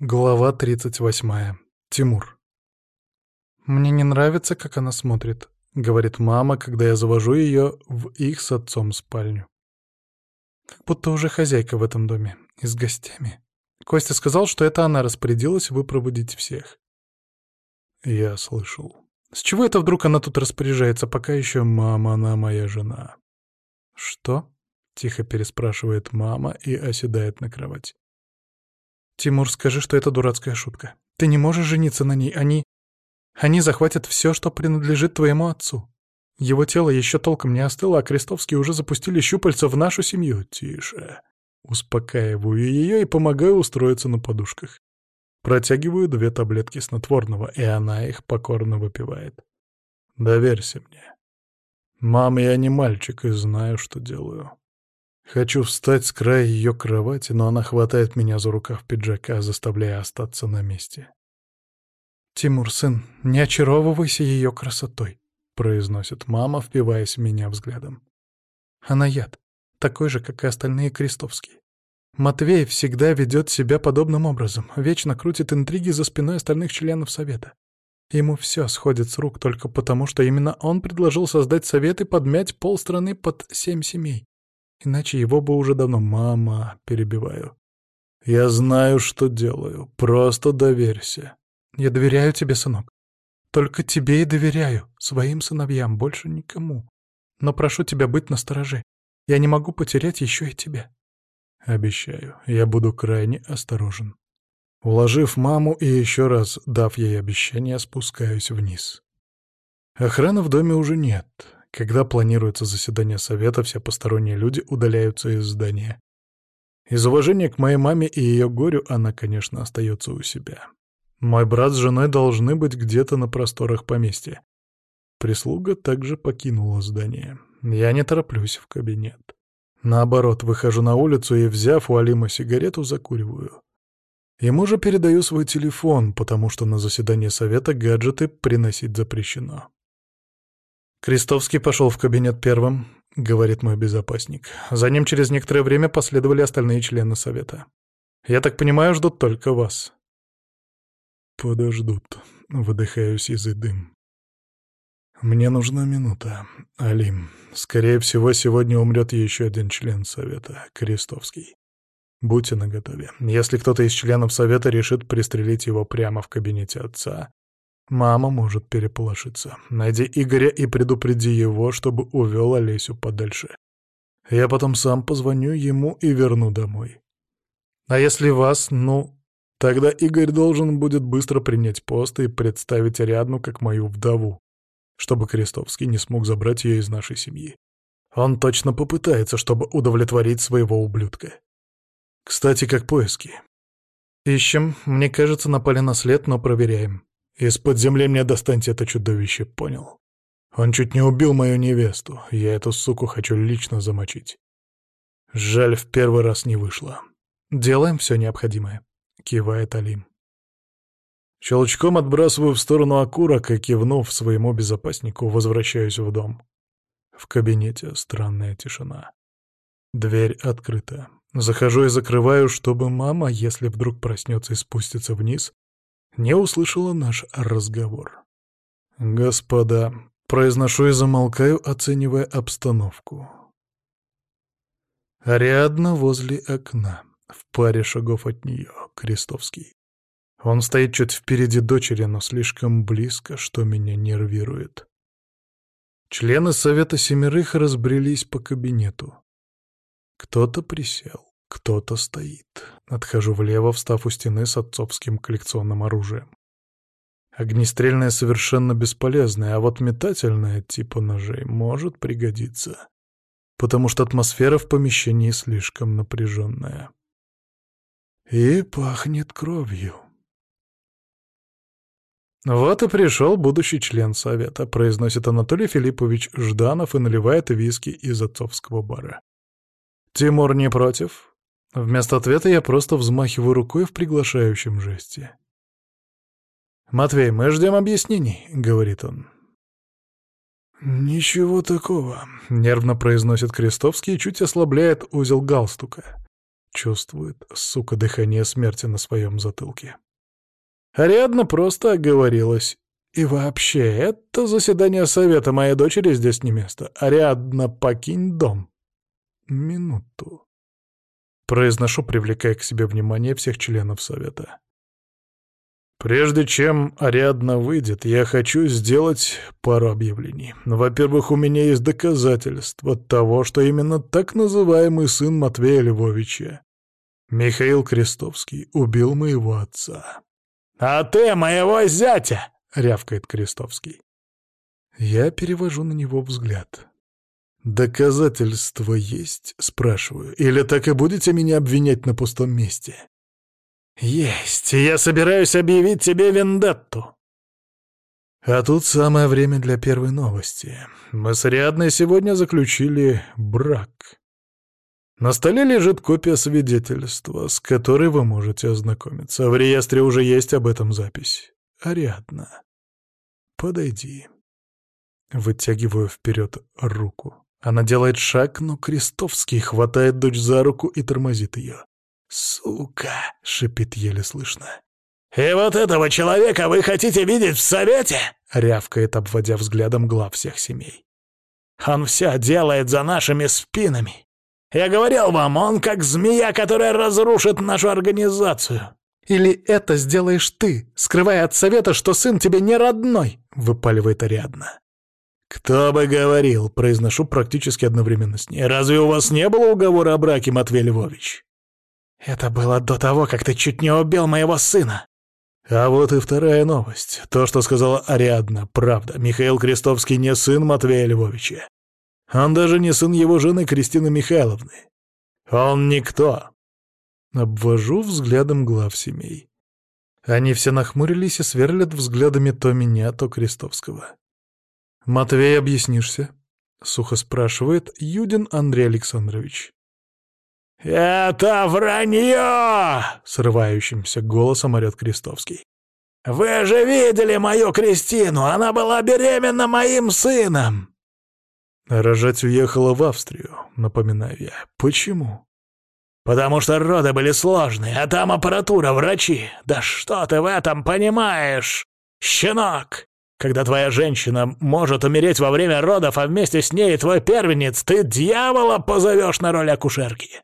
Глава 38. Тимур. «Мне не нравится, как она смотрит», — говорит мама, когда я завожу ее в их с отцом спальню. Как будто уже хозяйка в этом доме. И с гостями. Костя сказал, что это она распорядилась выпроводить всех. Я слышал. С чего это вдруг она тут распоряжается, пока еще мама, она моя жена? «Что?» — тихо переспрашивает мама и оседает на кровать. «Тимур, скажи, что это дурацкая шутка. Ты не можешь жениться на ней. Они... Они захватят все, что принадлежит твоему отцу. Его тело еще толком не остыло, а Крестовские уже запустили щупальца в нашу семью. Тише. Успокаиваю ее и помогаю устроиться на подушках. Протягиваю две таблетки снотворного, и она их покорно выпивает. Доверься мне. Мам, я не мальчик и знаю, что делаю. Хочу встать с края ее кровати, но она хватает меня за рукав пиджака, заставляя остаться на месте. «Тимур, сын, не очаровывайся ее красотой», — произносит мама, впиваясь в меня взглядом. «Она яд, такой же, как и остальные крестовские. Матвей всегда ведет себя подобным образом, вечно крутит интриги за спиной остальных членов Совета. Ему все сходит с рук только потому, что именно он предложил создать Совет и подмять полстраны под семь семей. Иначе его бы уже давно «мама» перебиваю. «Я знаю, что делаю. Просто доверься». «Я доверяю тебе, сынок. Только тебе и доверяю, своим сыновьям, больше никому. Но прошу тебя быть настороже. Я не могу потерять еще и тебя». «Обещаю, я буду крайне осторожен». Уложив маму и еще раз дав ей обещание, спускаюсь вниз. Охраны в доме уже нет. Когда планируется заседание совета, все посторонние люди удаляются из здания. Из уважения к моей маме и ее горю она, конечно, остается у себя. Мой брат с женой должны быть где-то на просторах поместья. Прислуга также покинула здание. Я не тороплюсь в кабинет. Наоборот, выхожу на улицу и, взяв у Алима сигарету, закуриваю. Ему же передаю свой телефон, потому что на заседание совета гаджеты приносить запрещено. Крестовский пошел в кабинет первым, говорит мой безопасник. За ним через некоторое время последовали остальные члены совета. Я так понимаю, ждут только вас. Подождут. Выдыхаю сизый дым. Мне нужна минута. Алим, скорее всего, сегодня умрет еще один член совета, Крестовский. Будьте наготове. Если кто-то из членов совета решит пристрелить его прямо в кабинете отца, Мама может переполошиться. Найди Игоря и предупреди его, чтобы увел Олесю подальше. Я потом сам позвоню ему и верну домой. А если вас, ну... Тогда Игорь должен будет быстро принять пост и представить Ариадну как мою вдову, чтобы Крестовский не смог забрать ее из нашей семьи. Он точно попытается, чтобы удовлетворить своего ублюдка. Кстати, как поиски. Ищем. Мне кажется, напали на след, но проверяем. Из-под земли мне достаньте это чудовище, понял? Он чуть не убил мою невесту. Я эту суку хочу лично замочить. Жаль, в первый раз не вышло. Делаем все необходимое, кивает Алим. Щелчком отбрасываю в сторону окурок и, кивнув своему безопаснику, возвращаюсь в дом. В кабинете странная тишина. Дверь открыта. Захожу и закрываю, чтобы мама, если вдруг проснется и спустится вниз, не услышала наш разговор. «Господа», — произношу и замолкаю, оценивая обстановку. Ариадна возле окна, в паре шагов от нее, Крестовский. Он стоит чуть впереди дочери, но слишком близко, что меня нервирует. Члены Совета Семерых разбрелись по кабинету. Кто-то присел. Кто-то стоит. Отхожу влево, встав у стены с отцовским коллекционным оружием. Огнестрельное совершенно бесполезное, а вот метательное, типа ножей, может пригодиться. Потому что атмосфера в помещении слишком напряженная. И пахнет кровью. «Вот и пришел будущий член совета», — произносит Анатолий Филиппович Жданов и наливает виски из отцовского бара. «Тимур не против?» Вместо ответа я просто взмахиваю рукой в приглашающем жесте. «Матвей, мы ждем объяснений», — говорит он. «Ничего такого», — нервно произносит Крестовский и чуть ослабляет узел галстука. Чувствует, сука, дыхание смерти на своем затылке. Ариадна просто оговорилась. И вообще, это заседание совета моей дочери здесь не место. Ариадна, покинь дом. Минуту. Произношу, привлекая к себе внимание всех членов совета. Прежде чем Ариадна выйдет, я хочу сделать пару объявлений. Во-первых, у меня есть доказательства того, что именно так называемый сын Матвея Львовича, Михаил Крестовский, убил моего отца. «А ты моего зятя!» — рявкает Крестовский. Я перевожу на него взгляд. «Доказательства есть?» — спрашиваю. «Или так и будете меня обвинять на пустом месте?» «Есть! Я собираюсь объявить тебе вендетту!» А тут самое время для первой новости. Мы с Ариадной сегодня заключили брак. На столе лежит копия свидетельства, с которой вы можете ознакомиться. В реестре уже есть об этом запись. Ариадна, подойди. Вытягиваю вперед руку. Она делает шаг, но Крестовский хватает дочь за руку и тормозит ее. «Сука!» — шипит еле слышно. «И вот этого человека вы хотите видеть в совете?» — рявкает, обводя взглядом глав всех семей. «Он все делает за нашими спинами. Я говорил вам, он как змея, которая разрушит нашу организацию». «Или это сделаешь ты, скрывая от совета, что сын тебе не родной?» — выпаливает Ариадна. «Кто бы говорил», — произношу практически одновременно с ней. «Разве у вас не было уговора о браке, Матвей Львович?» «Это было до того, как ты чуть не убил моего сына!» А вот и вторая новость. То, что сказала Ариадна, правда. Михаил Крестовский не сын Матвея Львовича. Он даже не сын его жены Кристины Михайловны. Он никто. Обвожу взглядом глав семей. Они все нахмурились и сверлят взглядами то меня, то Крестовского. «Матвей, объяснишься?» — сухо спрашивает Юдин Андрей Александрович. «Это вранье!» — срывающимся голосом орёт Крестовский. «Вы же видели мою Кристину! Она была беременна моим сыном!» Рожать уехала в Австрию, напоминаю я. Почему? «Потому что роды были сложные, а там аппаратура, врачи. Да что ты в этом понимаешь, щенок? Когда твоя женщина может умереть во время родов, а вместе с ней твой первенец, ты дьявола позовешь на роль акушерки.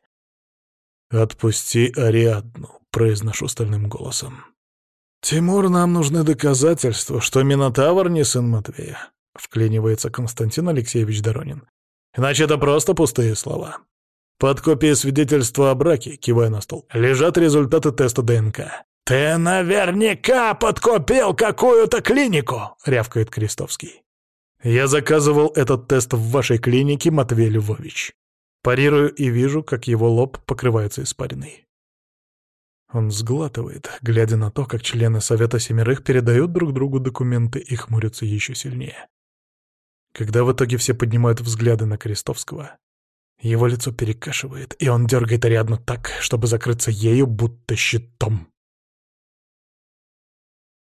«Отпусти Ариадну», — произношу стальным голосом. «Тимур, нам нужны доказательства, что Минотавр не сын Матвея», — вклинивается Константин Алексеевич Доронин. «Иначе это просто пустые слова. Под копией свидетельства о браке, кивая на стол, лежат результаты теста ДНК». «Ты наверняка подкупил какую-то клинику!» — рявкает Крестовский. «Я заказывал этот тест в вашей клинике, Матвей Львович. Парирую и вижу, как его лоб покрывается испариной. Он сглатывает, глядя на то, как члены Совета Семерых передают друг другу документы и хмурятся еще сильнее. Когда в итоге все поднимают взгляды на Крестовского, его лицо перекашивает, и он дергает Ариадну так, чтобы закрыться ею, будто щитом.